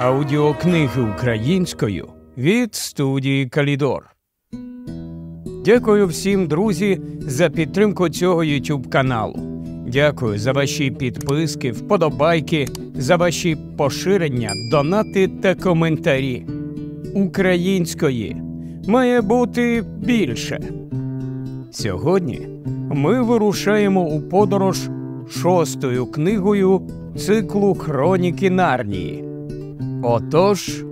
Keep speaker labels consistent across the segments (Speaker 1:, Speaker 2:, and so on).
Speaker 1: Аудіокниги українською від студії Калідор. Дякую всім, друзі, за підтримку цього YouTube каналу. Дякую за ваші підписки, вподобайки, за ваші поширення, донати та коментарі. Української має бути більше. Сьогодні ми вирушаємо у подорож шостою книгою циклу Хроніки Нарнії. Отож,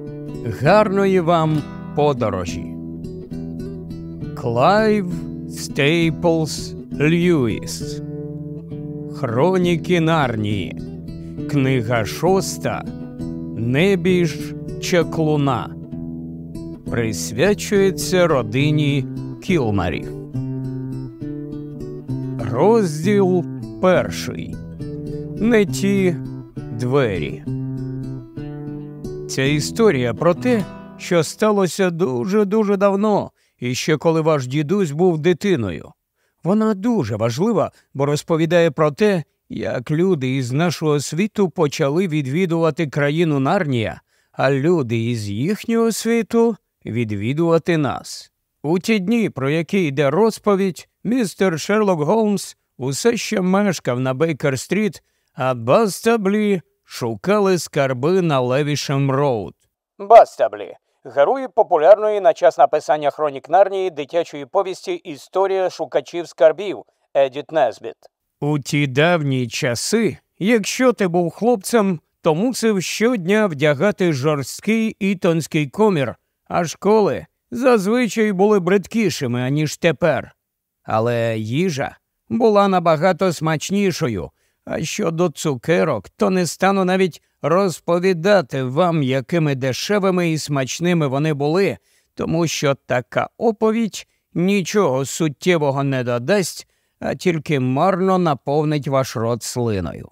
Speaker 1: гарної вам подорожі. Клайв Стейплс Льюіс. Хроніки Нарнії. Книга шоста. Небіж Чаклуна. Присвячується родині Кілмарів. Розділ перший. Не ті двері. Ця історія про те, що сталося дуже-дуже давно, і ще коли ваш дідусь був дитиною. Вона дуже важлива, бо розповідає про те, як люди із нашого світу почали відвідувати країну Нарнія, а люди із їхнього світу відвідувати нас. У ті дні, про які йде розповідь, містер Шерлок Голмс усе ще мешкав на Бейкер Стріт, а Бастаблі шукали скарби на Левішем Роуд.
Speaker 2: Бастаблі герої популярної на час написання хронік Нарнії дитячої повісті Історія шукачів скарбів Едіт Незбіт.
Speaker 1: У ті давні часи, якщо ти був хлопцем, то мусив щодня вдягати жорсткий ітонський комір, а школи зазвичай були бридкішими, аніж тепер. Але їжа була набагато смачнішою. А щодо цукерок, то не стану навіть розповідати вам, якими дешевими і смачними вони були, тому що така оповідь нічого суттєвого не додасть, а тільки марно наповнить ваш рот слиною.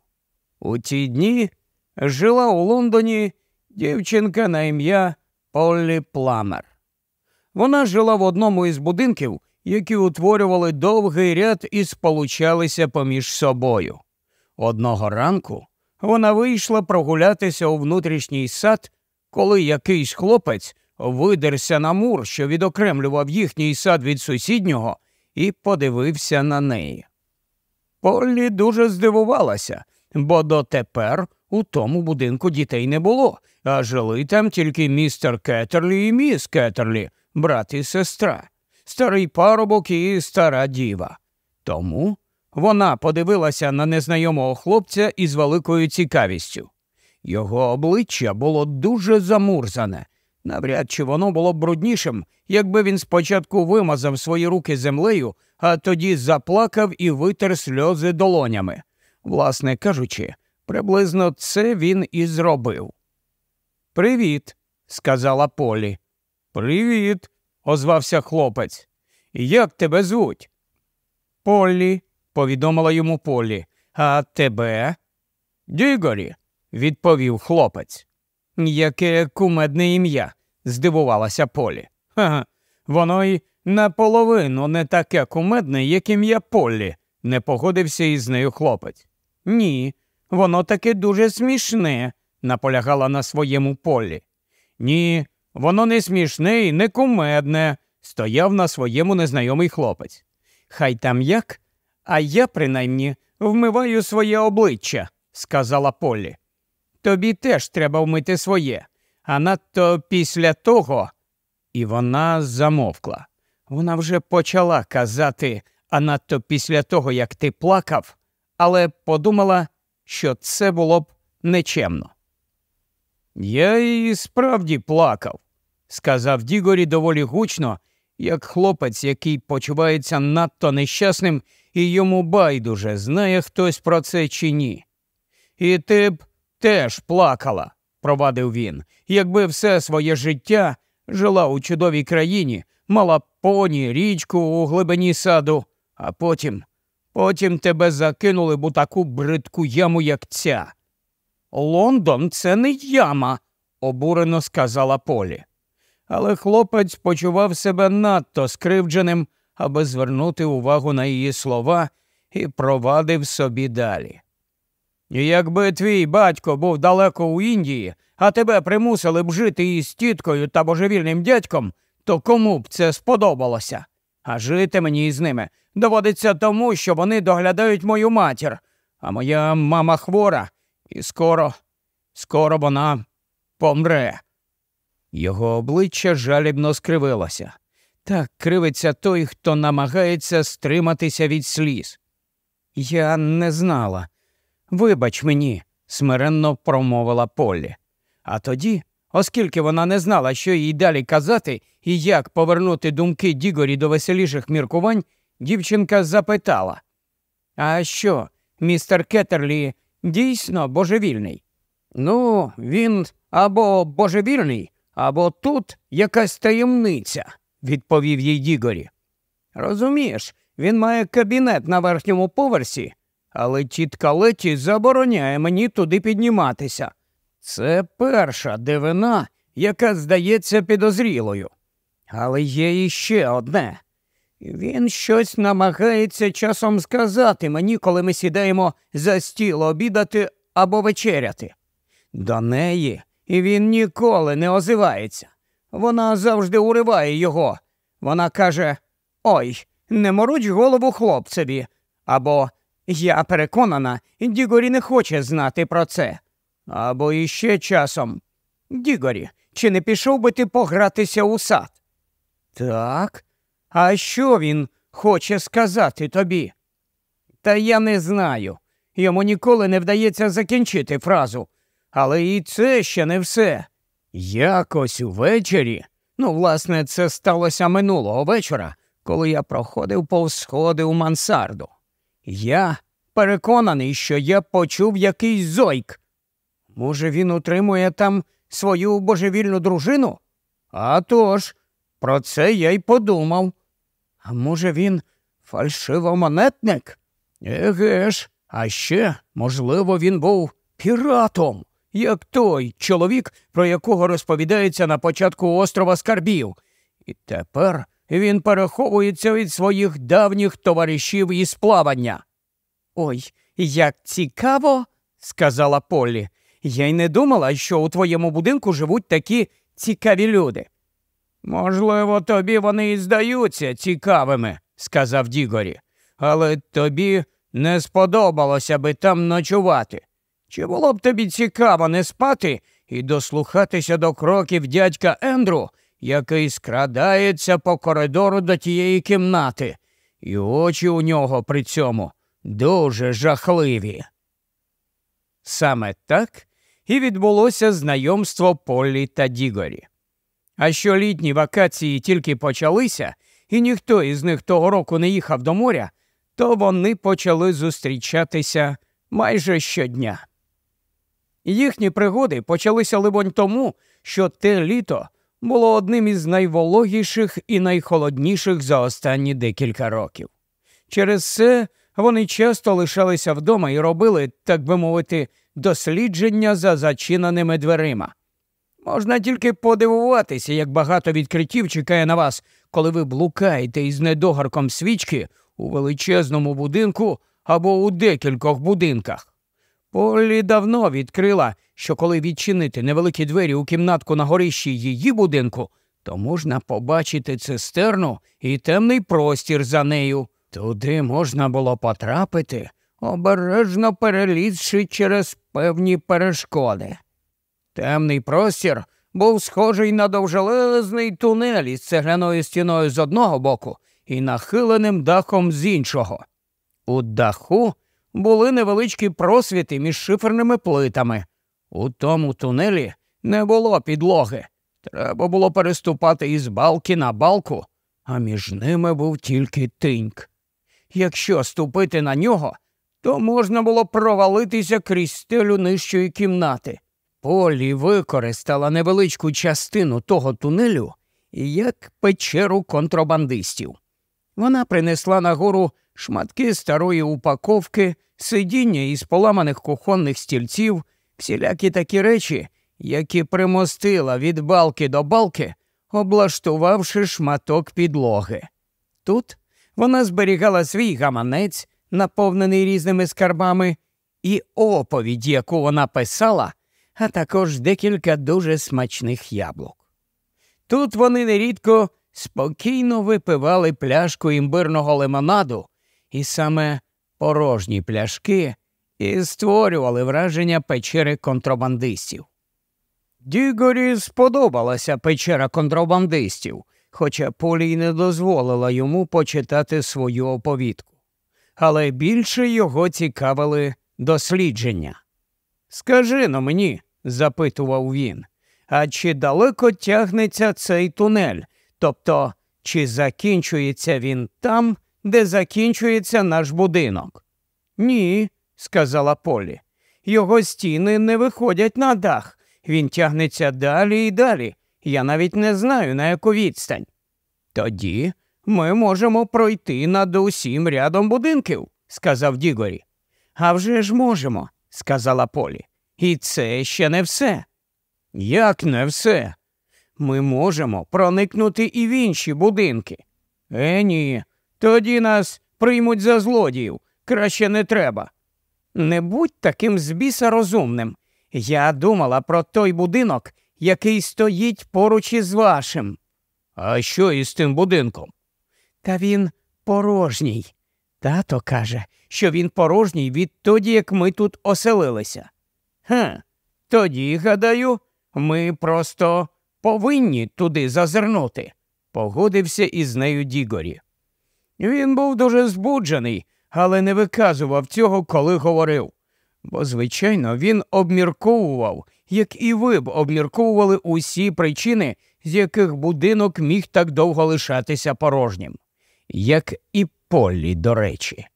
Speaker 1: У ті дні жила у Лондоні дівчинка на ім'я Поллі Пламер. Вона жила в одному із будинків, які утворювали довгий ряд і сполучалися поміж собою. Одного ранку вона вийшла прогулятися у внутрішній сад, коли якийсь хлопець видерся на мур, що відокремлював їхній сад від сусіднього, і подивився на неї. Поллі дуже здивувалася, бо дотепер у тому будинку дітей не було, а жили там тільки містер Кетерлі і міс Кетерлі, брат і сестра, старий парубок і стара діва. Тому вона подивилася на незнайомого хлопця із великою цікавістю. Його обличчя було дуже замурзане. Навряд чи воно було б бруднішим, якби він спочатку вимазав свої руки землею, а тоді заплакав і витер сльози долонями. Власне кажучи, приблизно це він і зробив. Привіт, сказала Полі. Привіт, озвався хлопець. Як тебе звуть? Полі, повідомила йому Полі. А тебе? Дігорі, відповів хлопець. Яке кумедне ім'я, здивувалася Полі. Ха, воно й наполовину не таке кумедне, як ім'я Полі, не погодився із нею хлопець. Ні, воно таке дуже смішне, наполягала на своєму полі. Ні, воно не смішне і не кумедне, стояв на своєму незнайомий хлопець. Хай там як, а я, принаймні, вмиваю своє обличчя, сказала Полі. Тобі теж треба вмити своє, а надто після того. І вона замовкла. Вона вже почала казати, а надто після того, як ти плакав, але подумала, що це було б нечемно. Я і справді плакав, сказав Дігорі доволі гучно, як хлопець, який почувається надто нещасним, і йому байдуже знає хтось про це чи ні. І ти б теж плакала, провадив він, якби все своє життя жила у чудовій країні, мала поні, річку у глибині саду, а потім, потім тебе закинули б у таку бридку яму, як ця. Лондон це не яма, обурено сказала Полі. Але хлопець почував себе надто скривдженим, аби звернути увагу на її слова, і провадив собі далі. Якби твій батько був далеко у Індії, а тебе примусили б жити із тіткою та божевільним дядьком, то кому б це сподобалося? А жити мені із ними доводиться тому, що вони доглядають мою матір, а моя мама хвора, і скоро, скоро вона помре. Його обличчя жалібно скривилося. Так кривиться той, хто намагається стриматися від сліз. Я не знала. Вибач мені, смиренно промовила Поллі. А тоді, оскільки вона не знала, що їй далі казати і як повернути думки Дігорі до веселіших міркувань, дівчинка запитала А що, містер Кетерлі дійсно божевільний? Ну, він або божевільний, або тут якась таємниця, відповів їй Дігорі. Розумієш, він має кабінет на верхньому поверсі, але тітка Леті забороняє мені туди підніматися. Це перша дивина, яка здається підозрілою. Але є іще одне. Він щось намагається часом сказати мені, коли ми сідаємо за стіл обідати або вечеряти. До неї він ніколи не озивається. Вона завжди уриває його. Вона каже Ой, не мороч голову хлопцеві. Або Я переконана, Дігорі не хоче знати про це. Або іще часом. Дігорі, чи не пішов би ти погратися у сад? Так. А що він хоче сказати тобі? Та я не знаю. Йому ніколи не вдається закінчити фразу. Але і це ще не все. Якось увечері, ну, власне, це сталося минулого вечора, коли я проходив повз сходи у мансарду. Я переконаний, що я почув якийсь зойк. Може, він утримує там свою божевільну дружину? А тож, про це я й подумав. А може, він фальшивомонетник? Еге ж, а ще, можливо, він був піратом, як той чоловік, про якого розповідається на початку острова Скарбів. І тепер він переховується від своїх давніх товаришів із плавання. Ой, як цікаво, сказала Поллі. Я й не думала, що у твоєму будинку живуть такі цікаві люди. Можливо, тобі вони і здаються цікавими, сказав Дігорі, але тобі не сподобалося би там ночувати. Чи було б тобі цікаво не спати і дослухатися до кроків дядька Ендру, який скрадається по коридору до тієї кімнати, і очі у нього при цьому дуже жахливі. Саме так і відбулося знайомство Полі та Дігорі. А що літні вакації тільки почалися, і ніхто із них того року не їхав до моря, то вони почали зустрічатися майже щодня. Їхні пригоди почалися, либонь, тому, що те літо було одним із найвологіших і найхолодніших за останні декілька років. Через це вони часто лишалися вдома і робили, так би мовити, дослідження за зачиненими дверима. Можна тільки подивуватися, як багато відкриттів чекає на вас, коли ви блукаєте із недогарком свічки у величезному будинку або у декількох будинках. Полі давно відкрила, що коли відчинити невеликі двері у кімнатку на горищі її будинку, то можна побачити цистерну і темний простір за нею. Туди можна було потрапити, обережно перелізши через певні перешкоди. Темний простір був схожий на довжелезний тунель із цегляною стіною з одного боку і нахиленим дахом з іншого. У даху були невеличкі просвіти між шиферними плитами. У тому тунелі не було підлоги. Треба було переступати із балки на балку, а між ними був тільки тиньк. Якщо ступити на нього, то можна було провалитися крізь стелю нижчої кімнати. Полі використала невеличку частину того тунелю як печеру контрабандистів. Вона принесла нагору шматки старої упаковки, сидіння із поламаних кухонних стільців, всілякі такі речі, які примостила від балки до балки, облаштувавши шматок підлоги. Тут вона зберігала свій гаманець, наповнений різними скарбами, і оповідь, яку вона писала, а також декілька дуже смачних яблук. Тут вони нерідко спокійно випивали пляшку імбирного лимонаду, і саме порожні пляшки і створювали враження печери контрабандистів. Дігорі сподобалася печера контрабандистів, хоча Полі не дозволила йому почитати свою оповідку. Але більше його цікавили дослідження. Скажи но мені, запитував він, а чи далеко тягнеться цей тунель? Тобто, чи закінчується він там, де закінчується наш будинок? Ні, сказала Полі. Його стіни не виходять на дах. Він тягнеться далі і далі. Я навіть не знаю, на яку відстань. Тоді ми можемо пройти над усім рядом будинків, сказав Дігорі. «А вже ж можемо, сказала Полі. І це ще не все. Як не все? Ми можемо проникнути і в інші будинки. Е, ні, тоді нас приймуть за злодіїв. Краще не треба. Не будь таким збіса розумним. Я думала про той будинок, який стоїть поруч із вашим. А що із тим будинком? Та він порожній. Тато каже, що він порожній відтоді, як ми тут оселилися. Ха, тоді, гадаю, ми просто повинні туди зазирнути, погодився із нею Дігорі. Він був дуже збуджений, але не виказував цього, коли говорив. Бо, звичайно, він обмірковував, як і ви б обмірковували усі причини, з яких будинок міг так довго лишатися порожнім, як і Полі, до речі.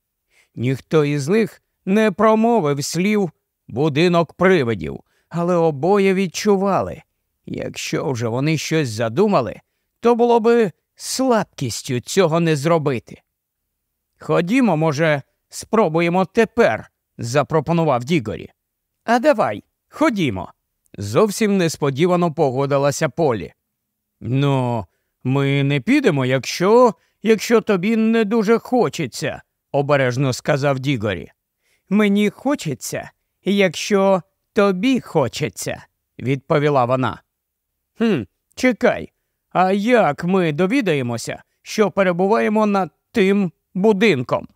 Speaker 1: Ніхто із них не промовив слів будинок привидів, але обоє відчували якщо вже вони щось задумали, то було би слабкістю цього не зробити. Ходімо, може, спробуємо тепер, запропонував Дігорі. А давай, ходімо. Зовсім несподівано погодилася Полі. Ну, ми не підемо, якщо якщо тобі не дуже хочеться, обережно сказав Дігорі. Мені хочеться, якщо тобі хочеться, відповіла вона. «Хм, Чекай, а як ми довідаємося, що перебуваємо над тим будинком?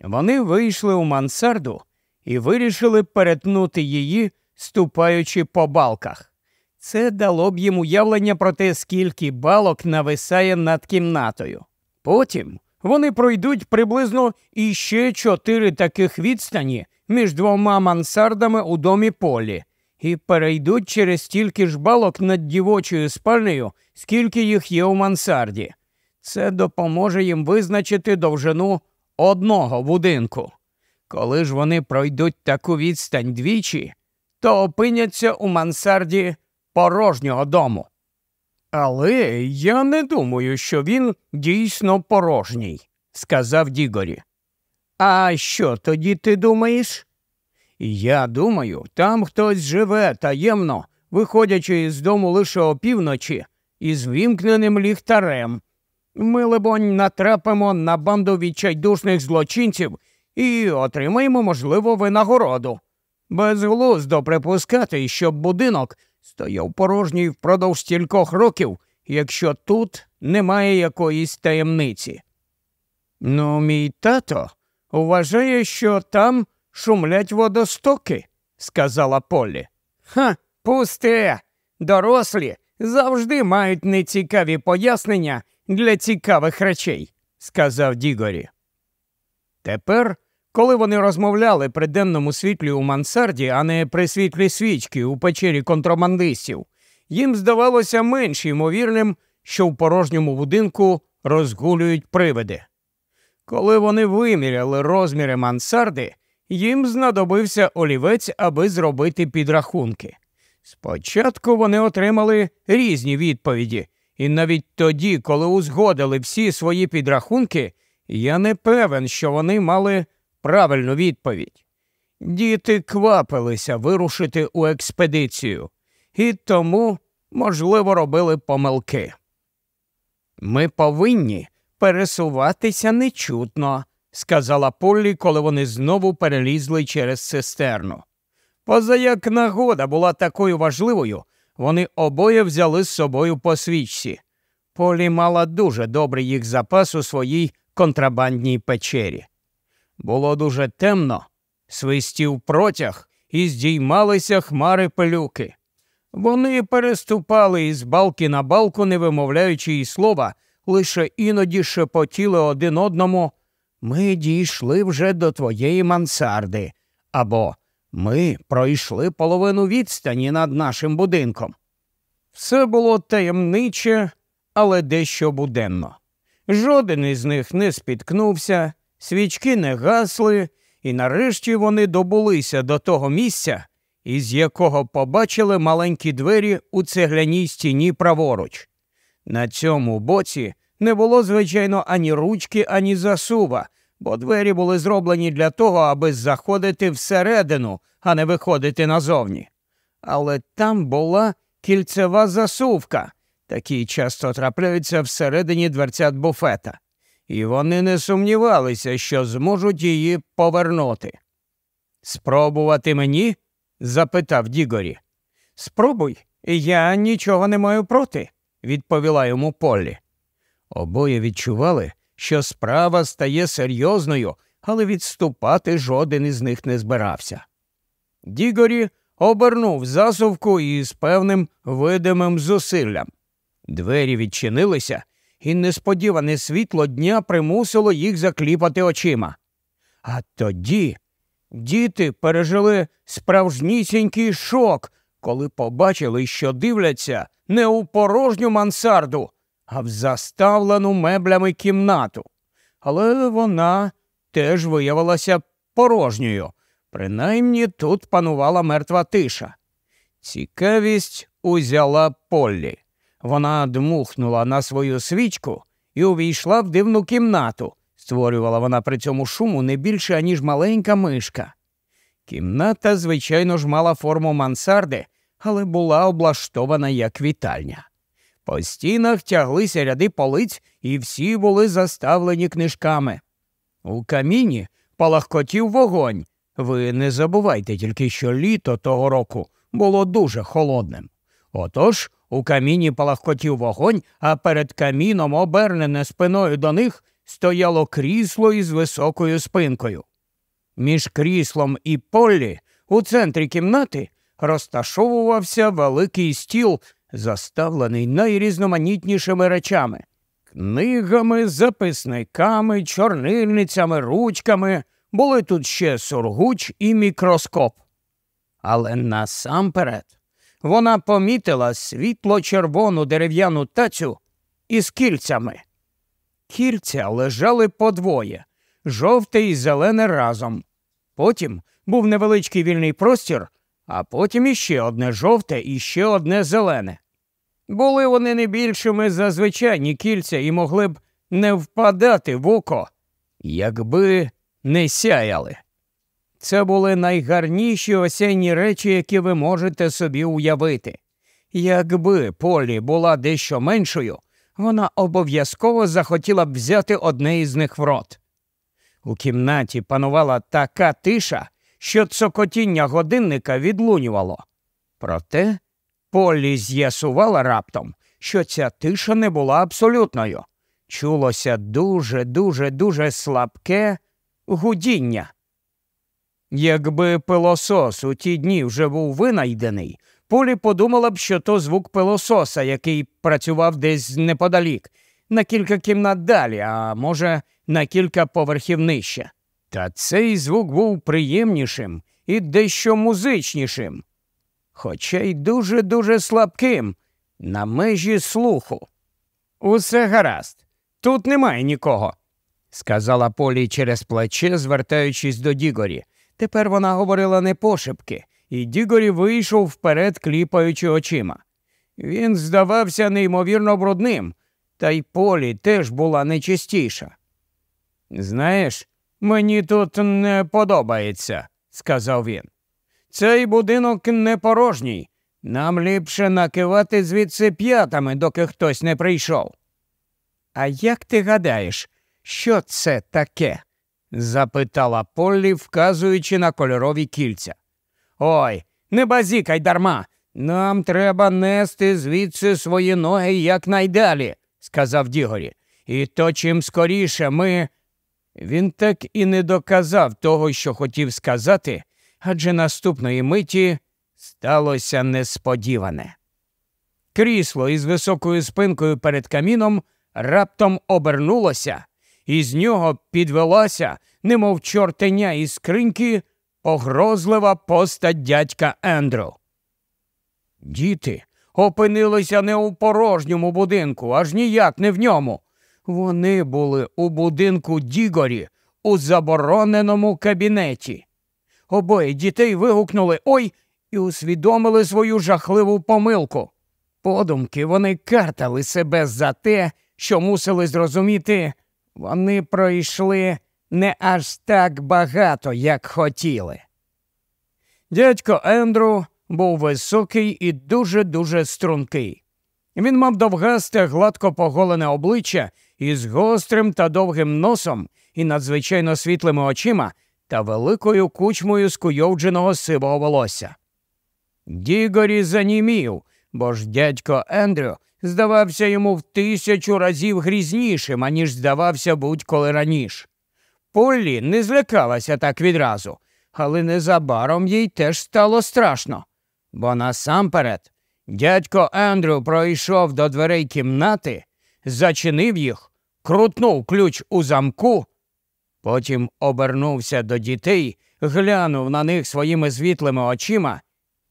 Speaker 1: Вони вийшли у мансарду і вирішили перетнути її, ступаючи по балках. Це дало б їм уявлення про те, скільки балок нависає над кімнатою. Потім вони пройдуть приблизно іще чотири таких відстані між двома мансардами у домі полі і перейдуть через стільки ж балок над дівочою спальнею, скільки їх є у мансарді. Це допоможе їм визначити довжину одного будинку. Коли ж вони пройдуть таку відстань двічі, то опиняться у мансарді порожнього дому. Але я не думаю, що він дійсно порожній, сказав Дігорі. А що тоді ти думаєш? Я думаю, там хтось живе таємно, виходячи із дому лише опівночі, із вімкненим ліхтарем. Ми, либонь, натрапимо на банду відчайдушних злочинців і отримаємо, можливо, винагороду. Безглуздо припускати, щоб будинок стояв порожній впродовж стількох років, якщо тут немає якоїсь таємниці. Ну, мій тато вважає, що там шумлять водостоки, сказала Полі. Ха, пусте. Дорослі завжди мають нецікаві пояснення для цікавих речей, сказав Дігорі. Тепер, коли вони розмовляли при денному світлі у мансарді, а не при світлі свічки у печері контрабандистів, їм здавалося менш ймовірним, що в порожньому будинку розгулюють привиди. Коли вони виміряли розміри мансарди, їм знадобився олівець, аби зробити підрахунки. Спочатку вони отримали різні відповіді, і навіть тоді, коли узгодили всі свої підрахунки, я не певен, що вони мали правильну відповідь. Діти квапилися вирушити у експедицію, і тому, можливо, робили помилки. Ми повинні пересуватися нечутно, сказала Поллі, коли вони знову перелізли через цистерну. Позаяк нагода була такою важливою, вони обоє взяли з собою по свічці. Полі мала дуже добрий їх запас у своїй контрабандній печері. Було дуже темно, свистів протяг і здіймалися хмари пилюки. Вони переступали із балки на балку, не вимовляючи й слова, лише іноді шепотіли один одному Ми дійшли вже до твоєї мансарди, або Ми пройшли половину відстані над нашим будинком. Все було таємниче, але дещо буденно. Жоден із них не спіткнувся, свічки не гасли, і нарешті вони добулися до того місця, із якого побачили маленькі двері у цегляній стіні праворуч. На цьому боці не було, звичайно, ані ручки, ані засува, бо двері були зроблені для того, аби заходити всередину, а не виходити назовні. Але там була кільцева засувка. Такі часто трапляються всередині дверцят буфета, і вони не сумнівалися, що зможуть її повернути. Спробувати мені? запитав Дігорі. Спробуй, я нічого не маю проти, відповіла йому Поллі. Обоє відчували, що справа стає серйозною, але відступати жоден із них не збирався. Дігорі обернув засувку із певним видимим зусиллям. Двері відчинилися, і несподіване світло дня примусило їх закліпати очима. А тоді діти пережили справжнісінький шок, коли побачили, що дивляться не у порожню мансарду, а в заставлену меблями кімнату. Але вона теж виявилася порожньою. Принаймні тут панувала мертва тиша. Цікавість узяла Поллі. Вона дмухнула на свою свічку і увійшла в дивну кімнату. Створювала вона при цьому шуму не більше, аніж маленька мишка. Кімната, звичайно ж, мала форму мансарди, але була облаштована як вітальня. По стінах тяглися ряди полиць, і всі були заставлені книжками. У каміні палахкотів вогонь. Ви не забувайте тільки, що літо того року було дуже холодним. Отож у каміні палахкотів вогонь, а перед каміном, обернене спиною до них, стояло крісло із високою спинкою. Між кріслом і Поллі у центрі кімнати розташовувався великий стіл, заставлений найрізноманітнішими речами книгами, записниками, чорнильницями, ручками. Були тут ще сургуч і мікроскоп. Але насамперед вона помітила світло червону дерев'яну тацю із кільцями. Кільця лежали подвоє жовте і зелене разом. Потім був невеличкий вільний простір, а потім іще одне жовте і ще одне зелене. Були вони не більшими за звичайні кільця і могли б не впадати в око, якби не сяяли. Це були найгарніші осінні речі, які ви можете собі уявити. Якби Полі була дещо меншою, вона обов'язково захотіла б взяти одне із них в рот. У кімнаті панувала така тиша, що цокотіння годинника відлунювало. Проте Полі з'ясувала раптом, що ця тиша не була абсолютною. Чулося дуже, дуже, дуже слабке гудіння. Якби пилосос у ті дні вже був винайдений, Полі подумала б, що то звук пилососа, який працював десь неподалік, на кілька кімнат далі, а може, на кілька поверхів нижче. Та цей звук був приємнішим і дещо музичнішим, хоча й дуже-дуже слабким, на межі слуху. Усе гаразд, тут немає нікого, сказала Полі через плече, звертаючись до Дігорі. Тепер вона говорила не пошепки, і Дігорі вийшов вперед, кліпаючи очима. Він здавався неймовірно брудним, та й полі теж була нечистіша. Знаєш, мені тут не подобається, сказав він. Цей будинок не порожній. Нам ліпше накивати звідси п'ятами, доки хтось не прийшов. А як ти гадаєш, що це таке? запитала Поллі, вказуючи на кольорові кільця. Ой, не базікай дарма. Нам треба нести звідси свої ноги якнайдалі, сказав Дігорі. І то чим скоріше ми. Він так і не доказав того, що хотів сказати, адже наступної миті сталося несподіване. Крісло із високою спинкою перед каміном раптом обернулося, і з нього підвелася, немов чортеня із скриньки, погрозлива постать дядька Ендрю. Діти опинилися не у порожньому будинку, аж ніяк не в ньому. Вони були у будинку Дігорі у забороненому кабінеті. Обоє дітей вигукнули Ой і усвідомили свою жахливу помилку. Подумки вони картали себе за те, що мусили зрозуміти, вони пройшли не аж так багато, як хотіли. Дядько Ендрю був високий і дуже-дуже стрункий. Він мав довгасте, гладко поголене обличчя із гострим та довгим носом і надзвичайно світлими очима та великою кучмою скуйовдженого сивого волосся. Дігорі занімів, бо ж дядько Ендрю здавався йому в тисячу разів грізнішим, аніж здавався будь-коли раніше. Поллі не злякалася так відразу, але незабаром їй теж стало страшно. Бо насамперед дядько Ендрю пройшов до дверей кімнати, зачинив їх, крутнув ключ у замку, потім обернувся до дітей, глянув на них своїми світлими очима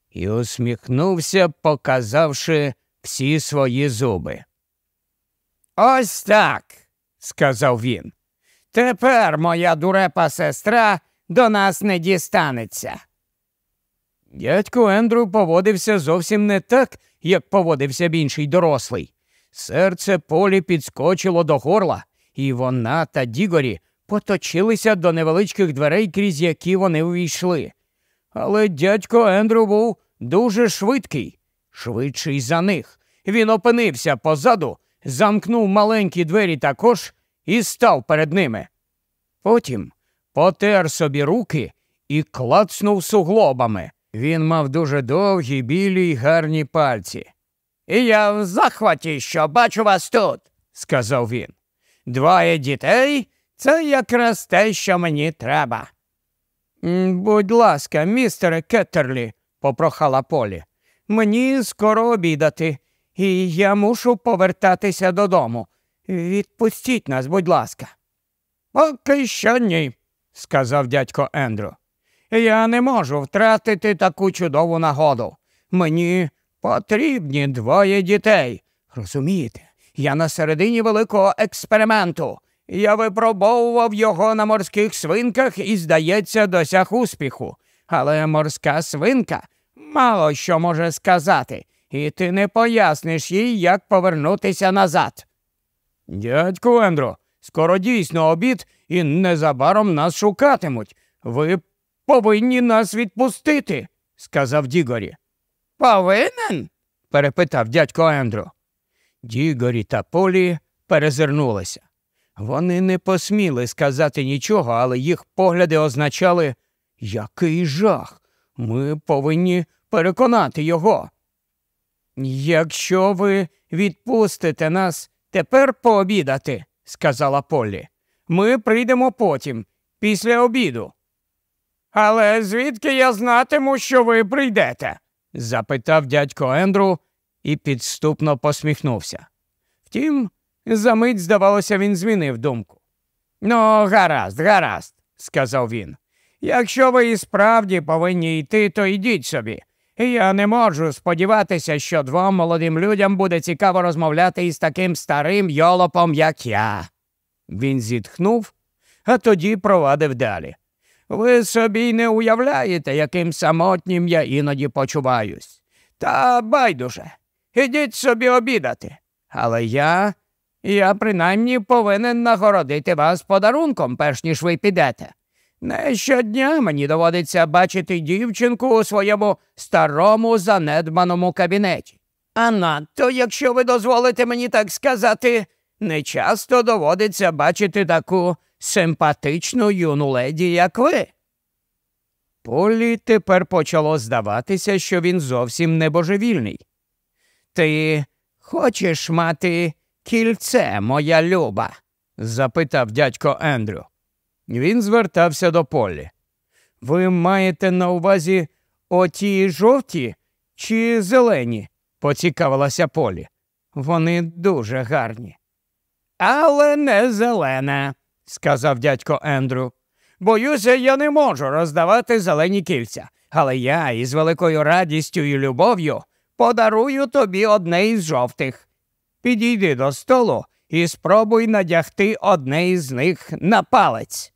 Speaker 1: і усміхнувся, показавши всі свої зуби. Ось так, сказав він. Тепер моя дурепа сестра до нас не дістанеться. Дядько Ендрю поводився зовсім не так, як поводився б інший дорослий. Серце Полі підскочило до горла, і вона та Дігорі поточилися до невеличких дверей, крізь які вони увійшли. Але дядько Ендрю був дуже швидкий, швидший за них. Він опинився позаду, замкнув маленькі двері також і став перед ними. Потім потер собі руки і клацнув суглобами. Він мав дуже довгі, білі й гарні пальці. Я в захваті, що бачу вас тут, сказав він. Двоє дітей це якраз те, що мені треба. Будь ласка, містере Кеттерлі, попрохала Полі, мені скоро обідати, і я мушу повертатися додому. Відпустіть нас, будь ласка. Поки що ні, сказав дядько Ендрю. Я не можу втратити таку чудову нагоду. Мені потрібні двоє дітей. Розумієте, я на середині великого експерименту. Я випробовував його на морських свинках і, здається, досяг успіху. Але морська свинка мало що може сказати, і ти не поясниш їй, як повернутися назад. Дядьку Ендро, скоро дійсно обід і незабаром нас шукатимуть. Ви повинні нас відпустити, сказав Дігорі. Повинен? перепитав дядько Ендрю. Дігорі та Полі перезирнулися. Вони не посміли сказати нічого, але їх погляди означали який жах. Ми повинні переконати його. Якщо ви відпустите нас тепер пообідати, сказала Полі, ми прийдемо потім, після обіду. Але звідки я знатиму, що ви прийдете? запитав дядько Ендру і підступно посміхнувся. Втім, за мить, здавалося, він змінив думку. Ну, гаразд, гаразд, сказав він. Якщо ви і справді повинні йти, то йдіть собі. Я не можу сподіватися, що двом молодим людям буде цікаво розмовляти із таким старим йолопом, як я. Він зітхнув, а тоді провадив далі. Ви собі не уявляєте, яким самотнім я іноді почуваюсь. Та байдуже, ідіть собі обідати. Але я, я принаймні повинен нагородити вас подарунком, перш ніж ви підете. Не щодня мені доводиться бачити дівчинку у своєму старому занедбаному кабінеті. А надто, якщо ви дозволите мені так сказати, не часто доводиться бачити таку симпатичну юну леді, як ви. Полі тепер почало здаватися, що він зовсім не божевільний. Ти хочеш мати кільце, моя люба? запитав дядько Ендрю. Він звертався до Полі. Ви маєте на увазі оті жовті чи зелені? поцікавилася Полі. Вони дуже гарні. Але не зелена, сказав дядько Ендрю. Боюся, я не можу роздавати зелені кільця, але я із великою радістю і любов'ю подарую тобі одне із жовтих. Підійди до столу і спробуй надягти одне із них на палець.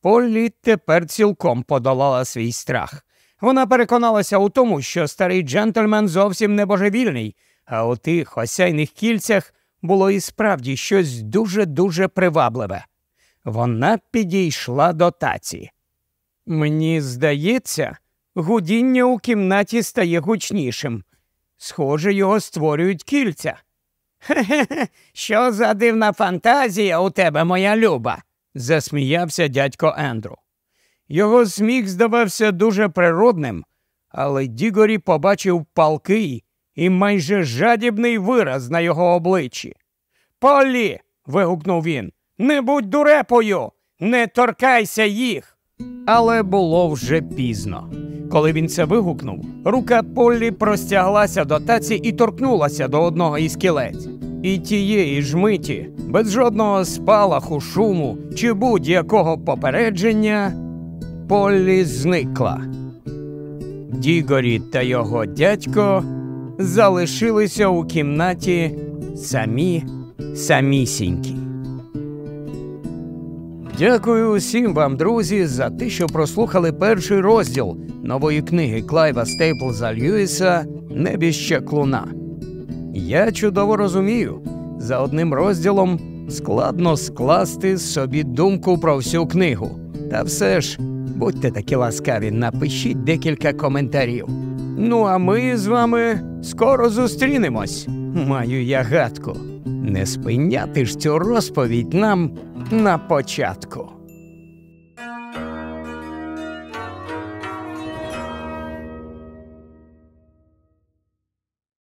Speaker 1: Поллі тепер цілком подолала свій страх. Вона переконалася у тому, що старий джентльмен зовсім не божевільний, а у тих осяйних кільцях було і справді щось дуже-дуже привабливе. Вона підійшла до таці. Мені здається, гудіння у кімнаті стає гучнішим. Схоже, його створюють кільця. Хе-хе, що за дивна фантазія у тебе, моя люба, засміявся дядько Ендру. Його сміх здавався дуже природним, але Дігорі побачив палкий і майже жадібний вираз на його обличчі. Полі. вигукнув він. Не будь дурепою, не торкайся їх. Але було вже пізно. Коли він це вигукнув, рука Поллі простяглася до таці і торкнулася до одного із кілець. І тієї ж миті, без жодного спалаху, шуму чи будь-якого попередження, Поллі зникла. Дігорі та його дядько залишилися у кімнаті самі самісінькі. Дякую усім вам, друзі, за те, що прослухали перший розділ нової книги Клайва Стейплза Льюіса Небіще клуна. Я чудово розумію, за одним розділом складно скласти собі думку про всю книгу. Та все ж, будьте такі ласкаві, напишіть декілька коментарів. Ну, а ми з вами скоро зустрінемось. Маю я гадку. Не спиняти ж цю розповідь нам на початку.